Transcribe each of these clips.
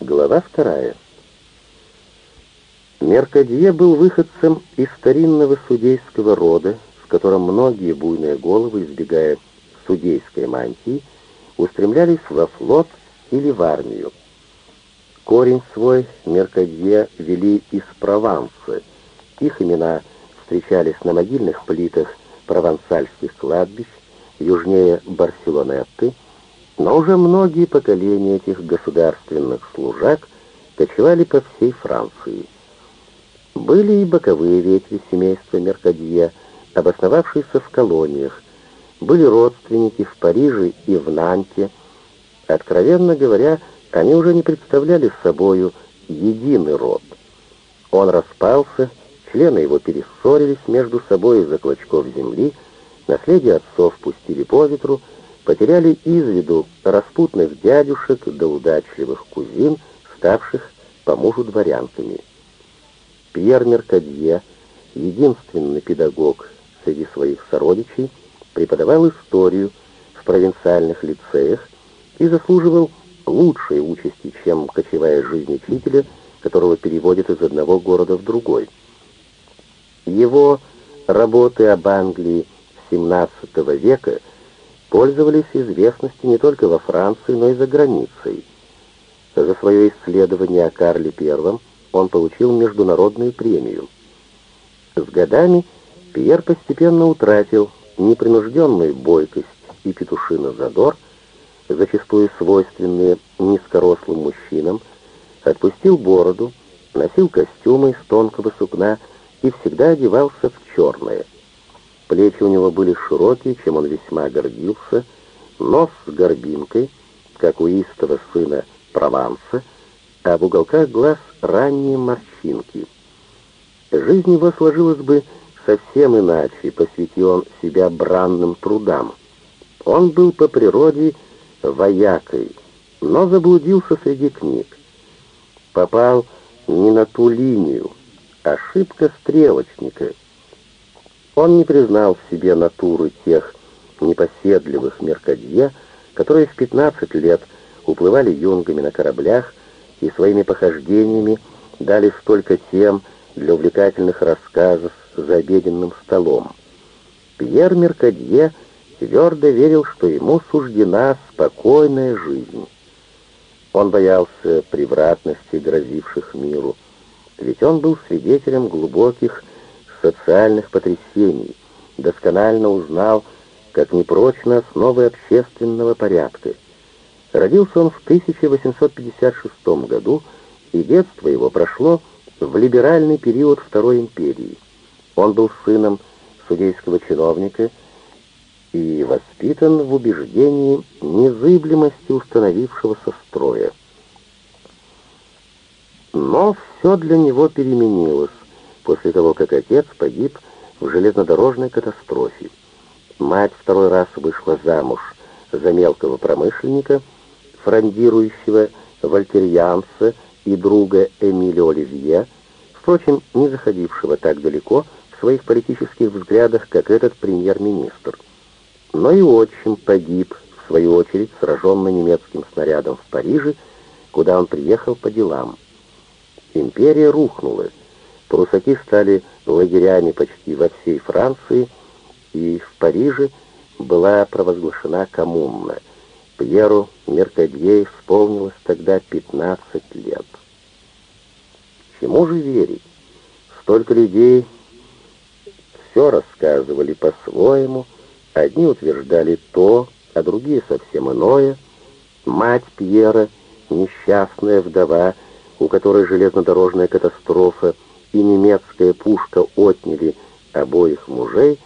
Глава вторая. Меркадье был выходцем из старинного судейского рода, в котором многие буйные головы, избегая судейской мантии, устремлялись во флот или в армию. Корень свой Меркадье вели из Прованса. Их имена встречались на могильных плитах провансальских кладбищ, южнее Барселонетты, но уже многие поколения этих государственных служак кочевали по всей Франции. Были и боковые ветви семейства Меркадье, обосновавшиеся в колониях, были родственники в Париже и в Нанте. Откровенно говоря, они уже не представляли собою единый род. Он распался, члены его перессорились между собой из-за клочков земли, наследие отцов пустили по ветру, потеряли из виду распутных дядюшек до удачливых кузин, ставших по мужу дворянками. Пьер Меркадье, единственный педагог среди своих сородичей, преподавал историю в провинциальных лицеях и заслуживал лучшей участи, чем кочевая жизнь учителя, которого переводят из одного города в другой. Его работы об Англии XVII века пользовались известностью не только во Франции, но и за границей. За свое исследование о Карле I он получил международную премию. С годами Пьер постепенно утратил непринужденную бойкость и петушиный задор, зачастую свойственные низкорослым мужчинам, отпустил бороду, носил костюмы из тонкого сукна и всегда одевался в черное. Плечи у него были широкие, чем он весьма гордился, нос с горбинкой, как у истого сына Прованса, а в уголках глаз ранние морщинки. Жизнь его сложилась бы совсем иначе, посвятил он себя бранным трудам. Он был по природе воякой, но заблудился среди книг. Попал не на ту линию, ошибка стрелочника. Он не признал в себе натуры тех непоседливых меркадье, которые в 15 лет уплывали юнгами на кораблях и своими похождениями дали столько тем для увлекательных рассказов за обеденным столом. Пьер Меркадье твердо верил, что ему суждена спокойная жизнь. Он боялся превратностей, грозивших миру, ведь он был свидетелем глубоких социальных потрясений, досконально узнал, как непрочны основы общественного порядка. Родился он в 1856 году, и детство его прошло в либеральный период Второй империи. Он был сыном судейского чиновника и воспитан в убеждении незыблемости установившегося строя. Но все для него переменилось после того, как отец погиб в железнодорожной катастрофе. Мать второй раз вышла замуж за мелкого промышленника, фрондирующего вольтерьянца и друга Эмилио Оливье, впрочем, не заходившего так далеко в своих политических взглядах, как этот премьер-министр. Но и отчим погиб, в свою очередь, сраженный немецким снарядом в Париже, куда он приехал по делам. Империя рухнула, прусаки стали лагерями почти во всей Франции, и в Париже была провозглашена коммуна. Пьеру Меркадье исполнилось тогда 15 лет. Чему же верить? Столько людей все рассказывали по-своему, одни утверждали то, а другие совсем иное. Мать Пьера, несчастная вдова, у которой железнодорожная катастрофа и немецкая пушка отняли обоих мужей,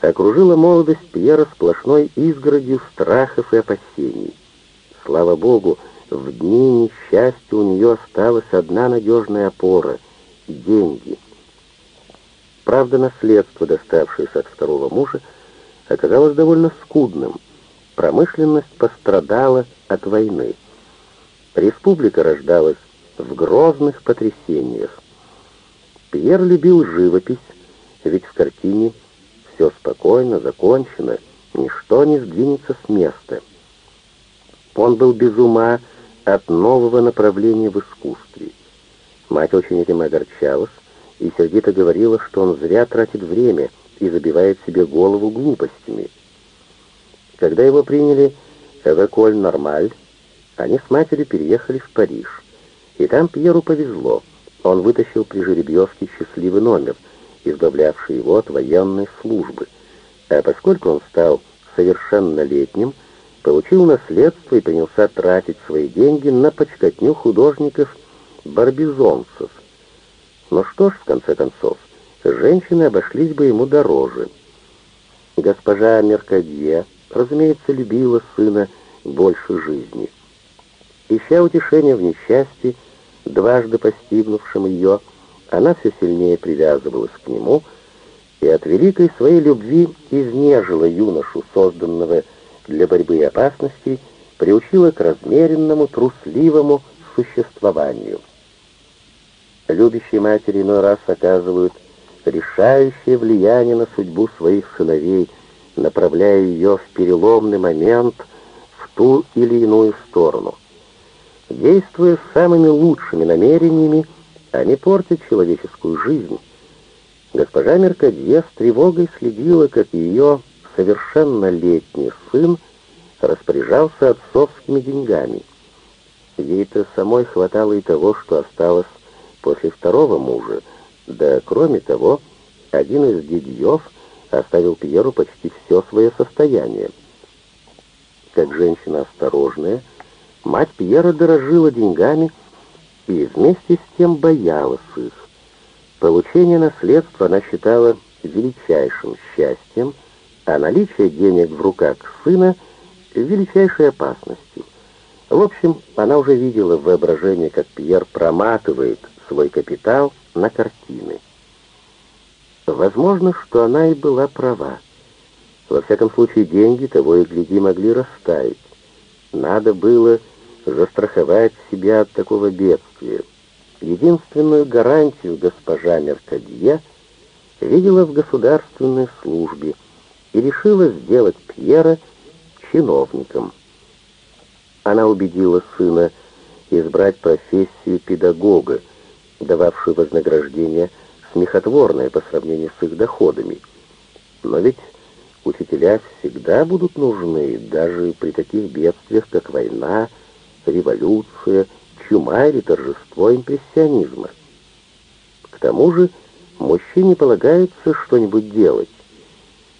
окружила молодость Пьера сплошной изгородью страхов и опасений. Слава Богу, в дни несчастья у нее осталась одна надежная опора — деньги. Правда, наследство, доставшееся от второго мужа, оказалось довольно скудным. Промышленность пострадала от войны. Республика рождалась в грозных потрясениях. Пьер любил живопись, ведь в картине все спокойно, закончено, ничто не сдвинется с места. Он был без ума от нового направления в искусстве. Мать очень этим огорчалась и сердито говорила, что он зря тратит время и забивает себе голову глупостями. Когда его приняли в Эколь Нормаль, они с матерью переехали в Париж. И там Пьеру повезло. Он вытащил при жеребьевке счастливый номер, избавлявший его от военной службы. А поскольку он стал совершеннолетним, получил наследство и принялся тратить свои деньги на почкотню художников-барбизонцев. Но что ж, в конце концов, женщины обошлись бы ему дороже. Госпожа Меркадье, разумеется, любила сына больше жизни. Ища утешения в несчастье, дважды постигнувшем ее, она все сильнее привязывалась к нему и от великой своей любви изнежила юношу, созданного для борьбы и опасностей, приучила к размеренному, трусливому существованию. Любящие матери иной раз оказывают решающее влияние на судьбу своих сыновей, направляя ее в переломный момент в ту или иную сторону. Действуя с самыми лучшими намерениями, они портят человеческую жизнь. Госпожа Меркадье с тревогой следила, как ее совершеннолетний сын распоряжался отцовскими деньгами. Ей-то самой хватало и того, что осталось после второго мужа, да кроме того, один из дядьев оставил Пьеру почти все свое состояние. Как женщина осторожная, Мать Пьера дорожила деньгами и вместе с тем боялась их. Получение наследства она считала величайшим счастьем, а наличие денег в руках сына — величайшей опасностью. В общем, она уже видела в воображении, как Пьер проматывает свой капитал на картины. Возможно, что она и была права. Во всяком случае, деньги того и гляди могли растаять. Надо было застраховать себя от такого бедствия. Единственную гарантию госпожа Меркадье видела в государственной службе и решила сделать Пьера чиновником. Она убедила сына избрать профессию педагога, дававшую вознаграждение смехотворное по сравнению с их доходами. Но ведь учителя всегда будут нужны, даже при таких бедствиях, как война, революция, чума или торжество импрессионизма. К тому же мужчине полагается что-нибудь делать.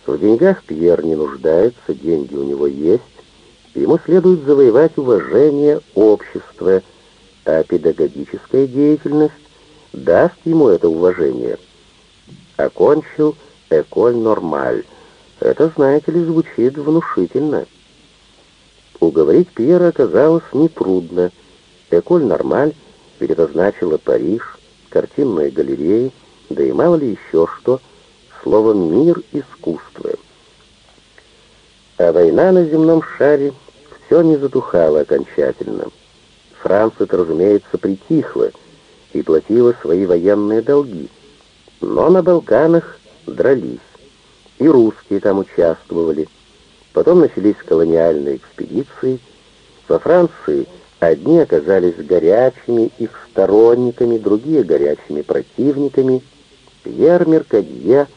В деньгах Пьер не нуждается, деньги у него есть, ему следует завоевать уважение общества, а педагогическая деятельность даст ему это уважение. Окончил «Эколь Нормаль». Это, знаете ли, звучит внушительно. Уговорить Пьера оказалось нетрудно. Эколь Нормаль значило Париж, картинные галереи, да и мало ли еще что, словом «мир искусства». А война на земном шаре все не затухала окончательно. Франция, разумеется, притихла и платила свои военные долги, но на Балканах дрались, и русские там участвовали – Потом начались колониальные экспедиции. Во Франции одни оказались горячими их сторонниками, другие горячими противниками. Пьер Меркадье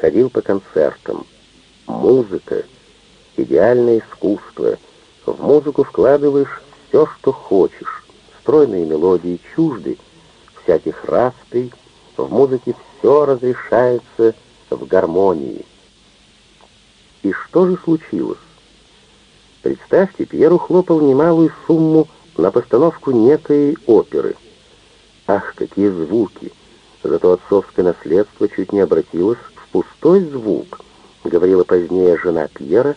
ходил по концертам. Музыка, идеальное искусство. В музыку вкладываешь все, что хочешь. Стройные мелодии чужды, всяких расприй. В музыке все разрешается в гармонии. И что же случилось? Представьте, Пьеру хлопал немалую сумму на постановку некой оперы. Ах, какие звуки! Зато отцовское наследство чуть не обратилось в пустой звук, говорила позднее жена Пьера,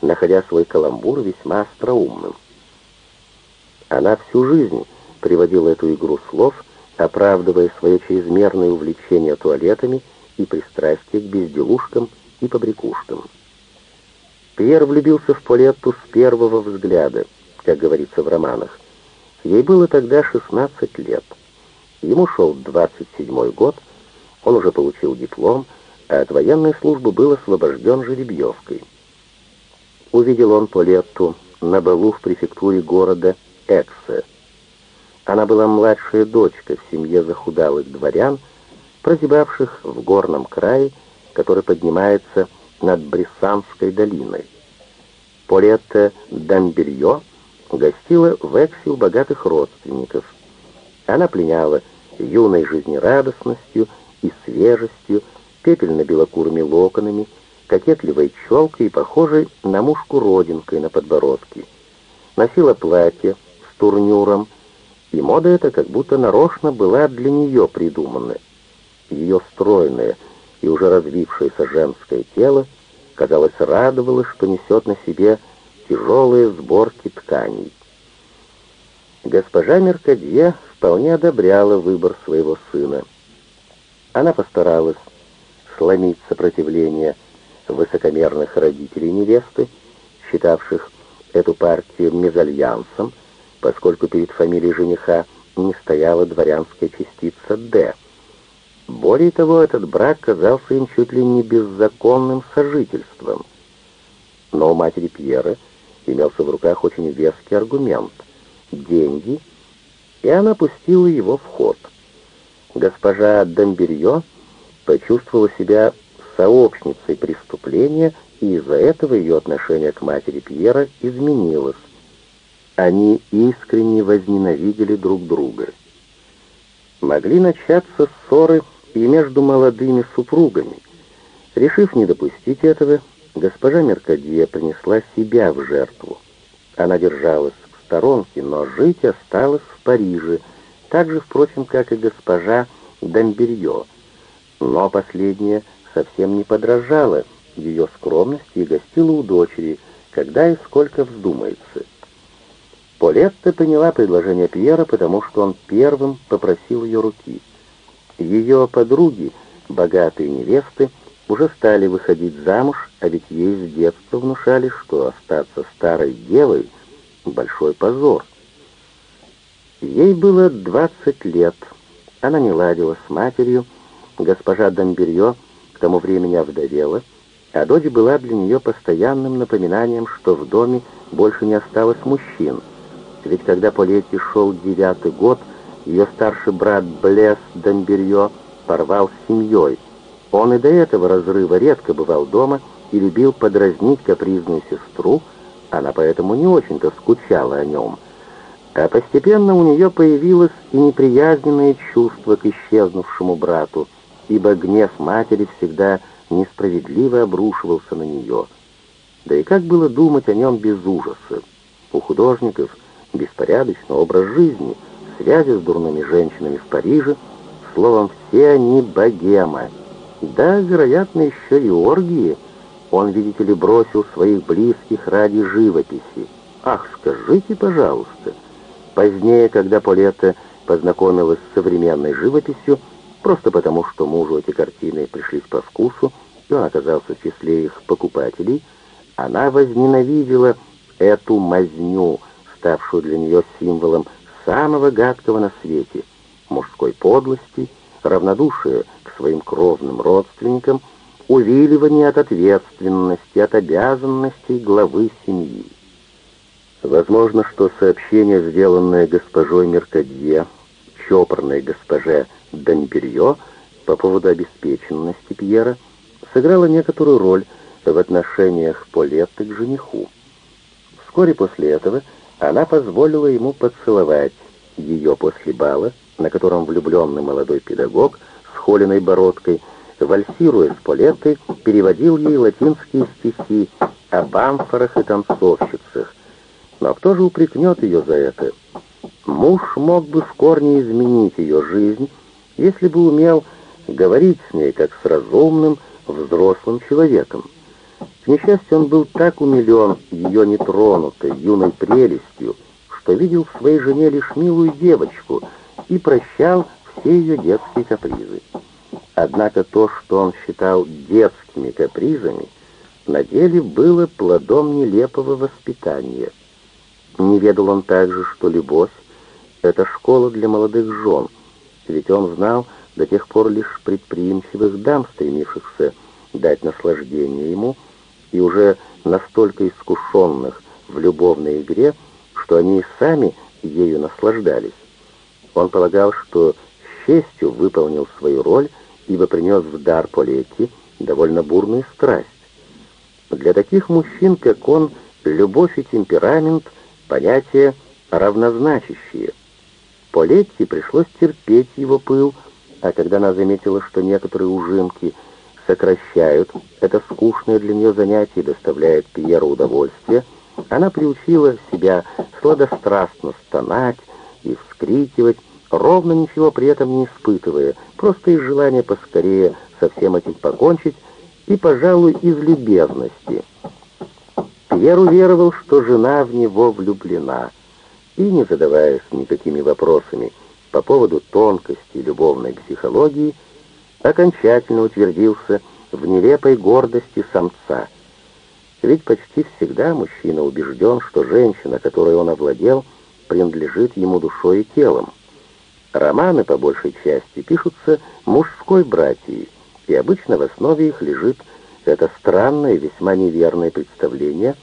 находя свой каламбур весьма остроумным. Она всю жизнь приводила эту игру слов, оправдывая свое чрезмерное увлечение туалетами и пристрастие к безделушкам и побрякушкам. Пьер влюбился в Полетту с первого взгляда, как говорится в романах. Ей было тогда 16 лет. Ему шел 27 год, он уже получил диплом, а от военной службы был освобожден жеребьевкой. Увидел он Полетту на балу в префектуре города Эксе. Она была младшая дочка в семье захудалых дворян, прозябавших в горном крае, который поднимается над Брессанской долиной. Полетта Дамбелье гостила в Эксе у богатых родственников. Она пленяла юной жизнерадостностью и свежестью, пепельно-белокурыми локонами, кокетливой челкой и похожей на мушку родинкой на подбородке. Носила платье с турнюром, и мода эта как будто нарочно была для нее придумана. Ее стройное и уже развившееся женское тело, казалось, радовало, что несет на себе тяжелые сборки тканей. Госпожа Меркадье вполне одобряла выбор своего сына. Она постаралась сломить сопротивление высокомерных родителей невесты, считавших эту партию мезальянсом, поскольку перед фамилией жениха не стояла дворянская частица «Д». Более того, этот брак казался им чуть ли не беззаконным сожительством. Но у матери Пьера имелся в руках очень веский аргумент — деньги, и она пустила его в ход. Госпожа Домберье почувствовала себя сообщницей преступления, и из-за этого ее отношение к матери Пьера изменилось. Они искренне возненавидели друг друга. Могли начаться ссоры и между молодыми супругами. Решив не допустить этого, госпожа Меркадье принесла себя в жертву. Она держалась в сторонке, но жить осталась в Париже, так же, впрочем, как и госпожа Дамберье. Но последняя совсем не подражала ее скромности и гостила у дочери, когда и сколько вздумается. Полетта поняла предложение Пьера, потому что он первым попросил ее руки. Ее подруги, богатые невесты, уже стали выходить замуж, а ведь ей с детства внушали, что остаться старой девой — большой позор. Ей было двадцать лет. Она не ладила с матерью. Госпожа Домберье к тому времени овдовела, а дочь была для нее постоянным напоминанием, что в доме больше не осталось мужчин. Ведь когда Полетти шел девятый год, ее старший брат Блес Домберье порвал с семьей. Он и до этого разрыва редко бывал дома и любил подразнить капризную сестру, она поэтому не очень-то скучала о нем. А постепенно у нее появилось и неприязненное чувство к исчезнувшему брату, ибо гнев матери всегда несправедливо обрушивался на нее. Да и как было думать о нем без ужаса? У художников беспорядочный образ жизни, связи с дурными женщинами в Париже, словом, все они богема. Да, вероятно, еще и оргии. Он, видите ли, бросил своих близких ради живописи. Ах, скажите, пожалуйста. Позднее, когда Полетта познакомилась с современной живописью, просто потому, что мужу эти картины пришлись по вкусу, и он оказался в числе их покупателей, она возненавидела эту мазню, ставшую для нее символом самого гадкого на свете — мужской подлости, равнодушия к своим кровным родственникам, увиливание от ответственности, от обязанностей главы семьи. Возможно, что сообщение, сделанное госпожой Меркадье, чопорной госпоже Дамберье по поводу обеспеченности Пьера сыграла некоторую роль в отношениях Полетты к жениху. Вскоре после этого она позволила ему поцеловать ее после бала, на котором влюбленный молодой педагог с холеной бородкой, вальсируя с Полеттой, переводил ей латинские стихи об амфорах и танцовщицах. Но кто же упрекнет ее за это? Муж мог бы в корне изменить ее жизнь, если бы умел говорить с ней, как с разумным, взрослым человеком. Несчастью, он был так умилен ее нетронутой, юной прелестью, что видел в своей жене лишь милую девочку и прощал все ее детские капризы. Однако то, что он считал детскими капризами, на деле было плодом нелепого воспитания. Не ведал он также, что любовь — это школа для молодых жен, ведь он знал до тех пор лишь предприимчивых дам, стремившихся дать наслаждение ему, и уже настолько искушенных в любовной игре, что они сами ею наслаждались. Он полагал, что с честью выполнил свою роль, ибо принес в дар Полетти довольно бурную страсть. Для таких мужчин, как он, любовь и темперамент — понятия равнозначащие. Полетти пришлось терпеть его пыл, а когда она заметила, что некоторые ужимки сокращают. Это скучное для нее занятие доставляет Пьеру удовольствие, она приучила себя сладострастно стонать и вскрикивать, ровно ничего при этом не испытывая, просто из желания поскорее со всем этим покончить и, пожалуй, из любезности. Пьер уверовал, что жена в него влюблена, и, не задаваясь никакими вопросами по поводу тонкости любовной психологии, окончательно утвердился в нелепой гордости самца. Ведь почти всегда мужчина убежден, что женщина, которой он овладел, принадлежит ему душой и телом. Романы, по большей части, пишутся мужской братьей, и обычно в основе их лежит это странное и весьма неверное представление,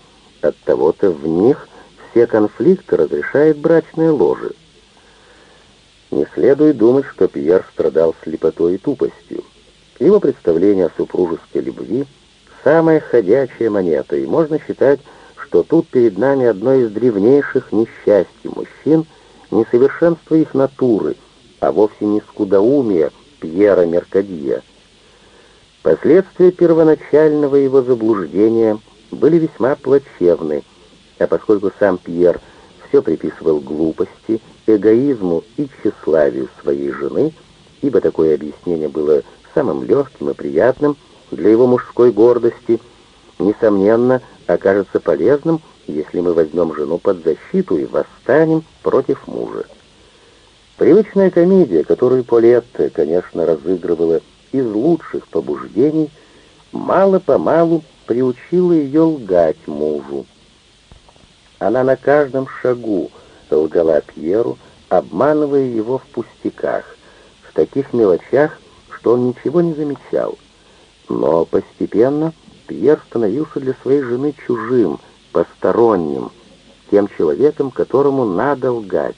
от того-то в них все конфликты разрешает брачное ложе. Не следует думать, что Пьер страдал слепотой и тупостью. Его представление о супружеской любви — самая ходячая монета, и можно считать, что тут перед нами одно из древнейших несчастий мужчин, несовершенство их натуры, а вовсе не скудоумие Пьера Меркадье — Последствия первоначального его заблуждения были весьма плачевны, а поскольку сам Пьер все приписывал глупости, эгоизму и тщеславию своей жены, ибо такое объяснение было самым легким и приятным для его мужской гордости, несомненно, окажется полезным, если мы возьмем жену под защиту и восстанем против мужа. Привычная комедия, которую Полетта, конечно, разыгрывала из лучших побуждений, мало-помалу приучила ее лгать мужу. Она на каждом шагу лгала Пьеру, обманывая его в пустяках, в таких мелочах, что он ничего не замечал. Но постепенно Пьер становился для своей жены чужим, посторонним, тем человеком, которому надо лгать.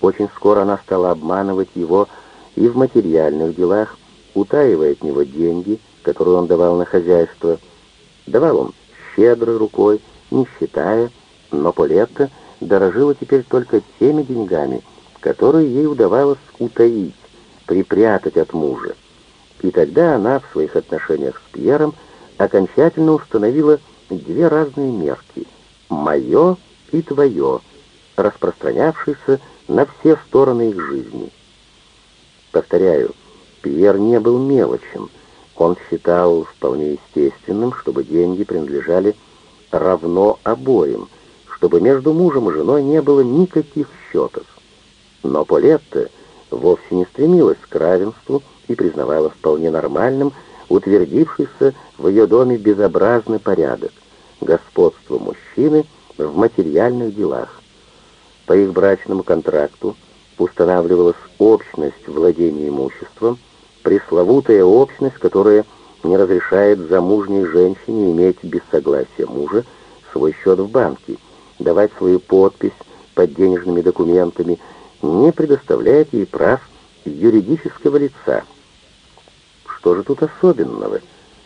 Очень скоро она стала обманывать его и в материальных делах, утаивая от него деньги, которые он давал на хозяйство. Давал он щедрой рукой, не считая, но Полетта дорожила теперь только теми деньгами, которые ей удавалось утаить, припрятать от мужа. И тогда она в своих отношениях с Пьером окончательно установила две разные мерки — «моё» и «твоё», распространявшиеся на все стороны их жизни. Повторяю, Пьер не был мелочем. Он считал вполне естественным, чтобы деньги принадлежали равно обоим, чтобы между мужем и женой не было никаких счетов. Но Полетта вовсе не стремилась к равенству и признавала вполне нормальным утвердившийся в ее доме безобразный порядок, господство мужчины в материальных делах. По их брачному контракту устанавливалась общность владения имуществом, пресловутая общность, которая не разрешает замужней женщине иметь без согласия мужа свой счет в банке, давать свою подпись под денежными документами, не предоставляет ей прав юридического лица. Что же тут особенного?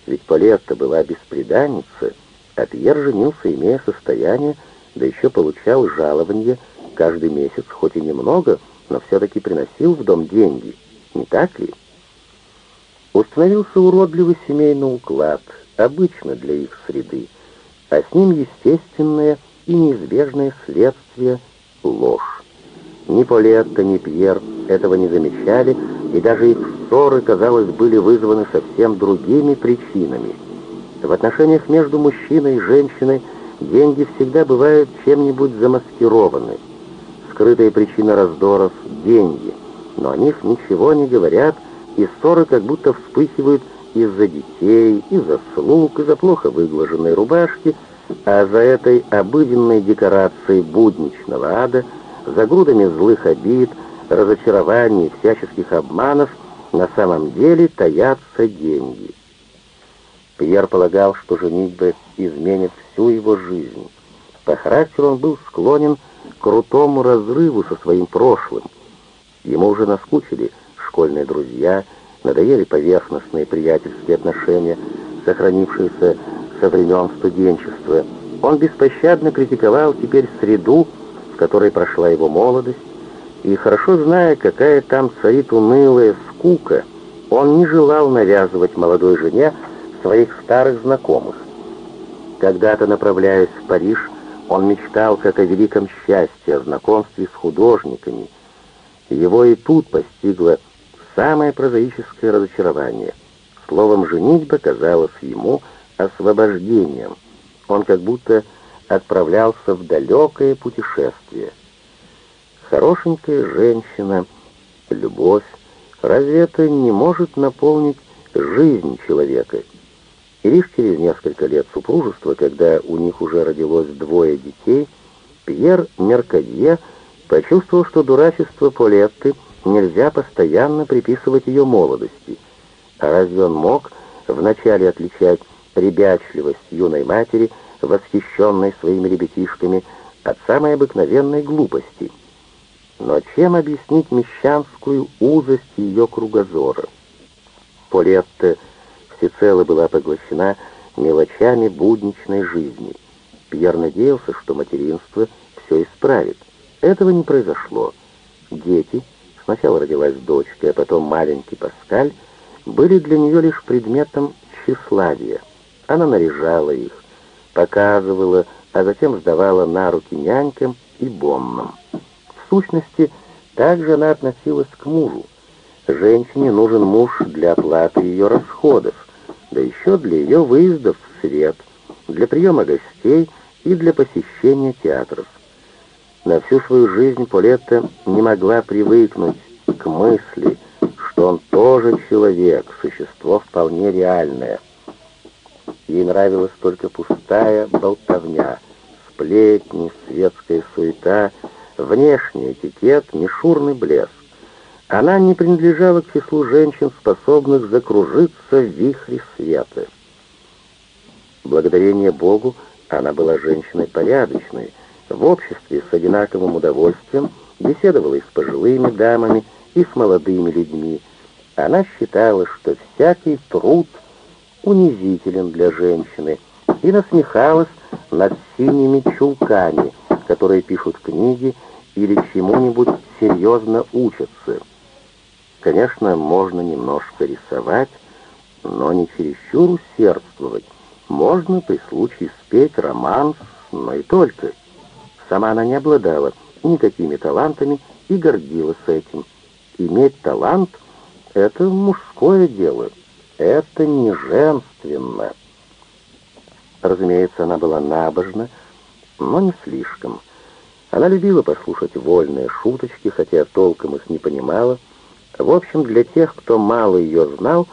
Ведь Полетта была бесприданница, а Пьер женился, имея состояние, да еще получал жалование каждый месяц, хоть и немного, но все-таки приносил в дом деньги, не так ли? Установился уродливый семейный уклад, обычно для их среды, а с ним естественное и неизбежное следствие — ложь. Ни Полетта, ни Пьер этого не замечали, и даже их ссоры, казалось, были вызваны совсем другими причинами. В отношениях между мужчиной и женщиной деньги всегда бывают чем-нибудь замаскированы. Скрытая причина раздоров — деньги, но о них ничего не говорят, и ссоры как будто вспыхивают из-за детей, из-за слуг, из-за плохо выглаженной рубашки, а за этой обыденной декорацией будничного ада, за грудами злых обид, разочарований всяческих обманов на самом деле таятся деньги. Пьер полагал, что женитьба изменит всю его жизнь. По характеру он был склонен крутому разрыву со своим прошлым. Ему уже наскучили школьные друзья, надоели поверхностные приятельские отношения, сохранившиеся со времен студенчества. Он беспощадно критиковал теперь среду, в которой прошла его молодость, и, хорошо зная, какая там царит унылая скука, он не желал навязывать молодой жене своих старых знакомых. Когда-то, направляясь в Париж, он мечтал как о великом счастье, о знакомстве с художниками. Его и тут постигло самое прозаическое разочарование. Словом, женитьба казалась ему освобождением. Он как будто отправлялся в далекое путешествие. Хорошенькая женщина, любовь, разве это не может наполнить жизнь человека? И лишь через несколько лет супружества, когда у них уже родилось двое детей, Пьер Меркадье почувствовал, что дурачество Полетты нельзя постоянно приписывать ее молодости. А разве он мог вначале отличать ребячливость юной матери, восхищенной своими ребятишками, от самой обыкновенной глупости? Но чем объяснить мещанскую узость ее кругозора? Полетта всецело была поглощена мелочами будничной жизни. Пьер надеялся, что материнство все исправит. Этого не произошло. Дети, сначала родилась дочка, а потом маленький Паскаль, были для нее лишь предметом тщеславия. Она наряжала их, показывала, а затем сдавала на руки нянькам и бомнам. В сущности, также она относилась к мужу. Женщине нужен муж для оплаты ее расходов, да еще для ее выездов в свет, для приема гостей и для посещения театров. На всю свою жизнь Полетта не могла привыкнуть к мысли, что он тоже человек, существо вполне реальное. Ей нравилась только пустая болтовня, сплетни, светская суета, внешний этикет, мишурный блеск. Она не принадлежала к числу женщин, способных закружиться в вихре света. Благодарение Богу она была женщиной порядочной, в обществе с одинаковым удовольствием беседовала и с пожилыми дамами, и с молодыми людьми. Она считала, что всякий труд унизителен для женщины, и насмехалась над синими чулками, которые пишут книги или чему-нибудь серьезно учатся. Конечно, можно немножко рисовать, но не чересчур усердствовать. Можно при случае спеть романс, но и только. Сама она не обладала никакими талантами и гордилась этим. Иметь талант — это мужское дело, это не женственно. Разумеется, она была набожна, но не слишком. Она любила послушать вольные шуточки, хотя толком их не понимала, в общем, для тех, кто мало ее знал,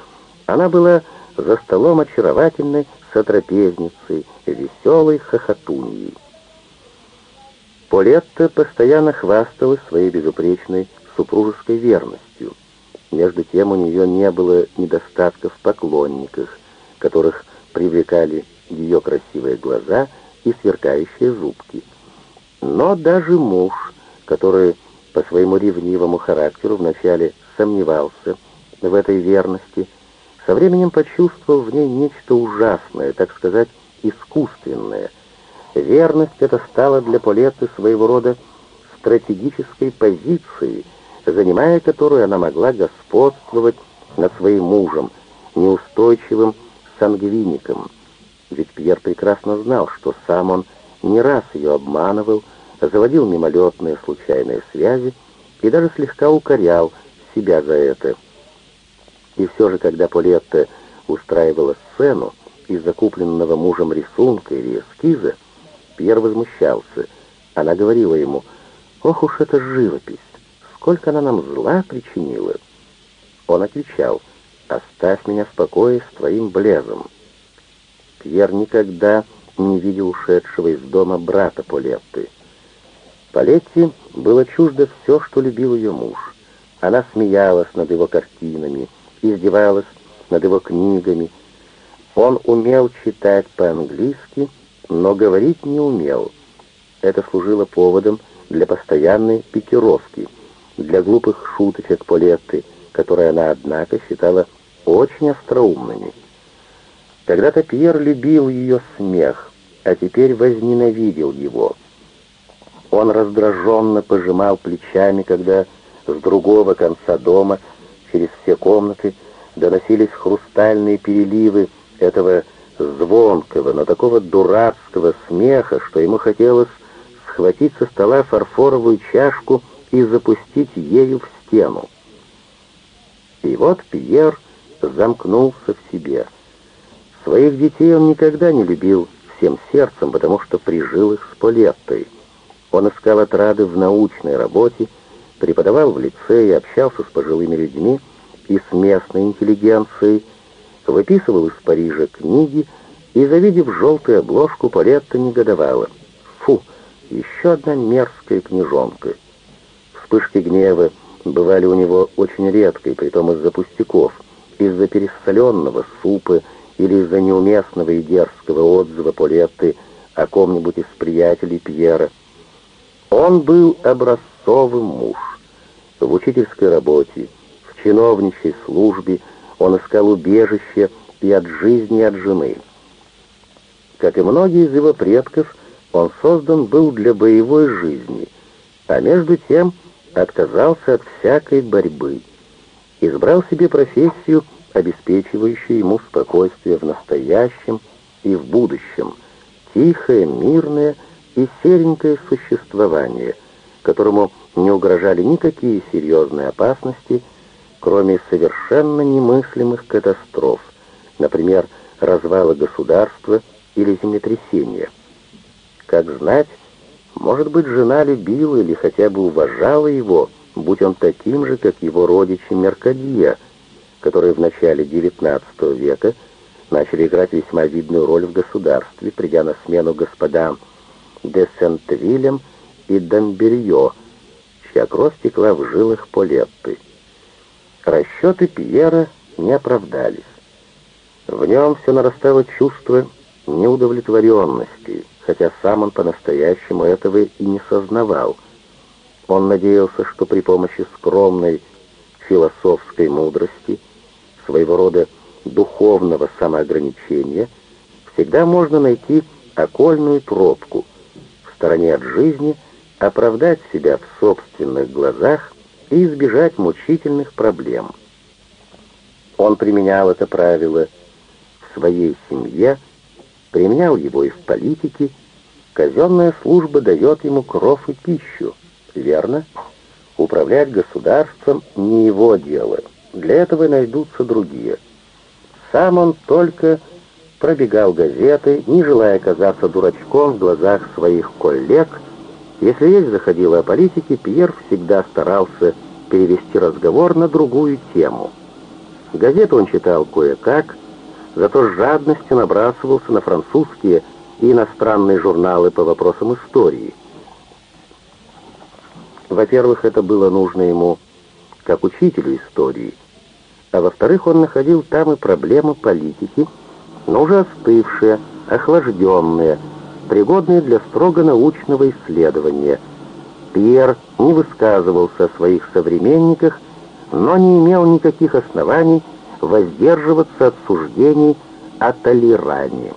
она была за столом очаровательной сотрапезницей, веселой хохотуньей. Полетта постоянно хвасталась своей безупречной супружеской верностью. Между тем у нее не было недостатков в поклонниках, которых привлекали ее красивые глаза и сверкающие зубки. Но даже муж, который по своему ревнивому характеру вначале сомневался в этой верности, со временем почувствовал в ней нечто ужасное, так сказать, искусственное. Верность эта стала для Полетты своего рода стратегической позицией, занимая которую она могла господствовать над своим мужем, неустойчивым сангвиником. Ведь Пьер прекрасно знал, что сам он не раз ее обманывал, заводил мимолетные случайные связи и даже слегка укорял себя за это. И все же, когда Полетта устраивала сцену из закупленного мужем рисунка или эскиза, Пьер возмущался. Она говорила ему, «Ох уж эта живопись! Сколько она нам зла причинила!» Он отвечал, «Оставь меня в покое с твоим блезом». Пьер никогда не видел ушедшего из дома брата Полетты. Полетти было чуждо все, что любил ее муж. Она смеялась над его картинами, издевалась над его книгами. Он умел читать по-английски, но говорить не умел. Это служило поводом для постоянной пикировки, для глупых шуточек Полетты, которые она, однако, считала очень остроумными. Когда-то Пьер любил ее смех, а теперь возненавидел его. Он раздраженно пожимал плечами, когда с другого конца дома, через все комнаты, доносились хрустальные переливы этого звонкого, но такого дурацкого смеха, что ему хотелось схватить со стола фарфоровую чашку и запустить ею в стену. И вот Пьер замкнулся в себе. Своих детей он никогда не любил всем сердцем, потому что прижил их с Полеттой. Он искал отрады в научной работе, преподавал в лицее, общался с пожилыми людьми и с местной интеллигенцией, выписывал из Парижа книги и, завидев желтую обложку, Полетта негодовала. Фу, еще одна мерзкая книжонка. Вспышки гнева бывали у него очень редко, и притом из-за пустяков, из-за пересоленного супа или из-за неуместного и дерзкого отзыва Полетты о ком-нибудь из приятелей Пьера. Он был образцовым муж. В учительской работе, в чиновничьей службе он искал убежище и от жизни, и от жены. Как и многие из его предков, он создан был для боевой жизни, а между тем отказался от всякой борьбы. Избрал себе профессию, обеспечивающую ему спокойствие в настоящем и в будущем, тихое, мирное и серенькое существование, которому не угрожали никакие серьезные опасности, кроме совершенно немыслимых катастроф, например, развала государства или землетрясения. Как знать, может быть, жена любила или хотя бы уважала его, будь он таким же, как его родичи Меркадье, которые в начале XIX века начали играть весьма видную роль в государстве, придя на смену господам де Сент-Вилем и Дамберье, чья кровь текла в жилах Полетты. Расчеты Пьера не оправдались. В нем все нарастало чувство неудовлетворенности, хотя сам он по-настоящему этого и не сознавал. Он надеялся, что при помощи скромной философской мудрости, своего рода духовного самоограничения, всегда можно найти окольную тропку, в стороне от жизни оправдать себя в собственных глазах и избежать мучительных проблем. Он применял это правило в своей семье, применял его и в политике. Казенная служба дает ему кров и пищу, верно? Управлять государством не его дело. Для этого найдутся другие. Сам он только пробегал газеты, не желая казаться дурачком в глазах своих коллег. Если речь заходила о политике, Пьер всегда старался перевести разговор на другую тему. Газету он читал кое-как, зато с жадностью набрасывался на французские и иностранные журналы по вопросам истории. Во-первых, это было нужно ему как учителю истории, а во-вторых, он находил там и проблемы политики, но уже остывшие, охлажденные, пригодные для строго научного исследования. Пьер не высказывался о своих современниках, но не имел никаких оснований воздерживаться от суждений о Толеране.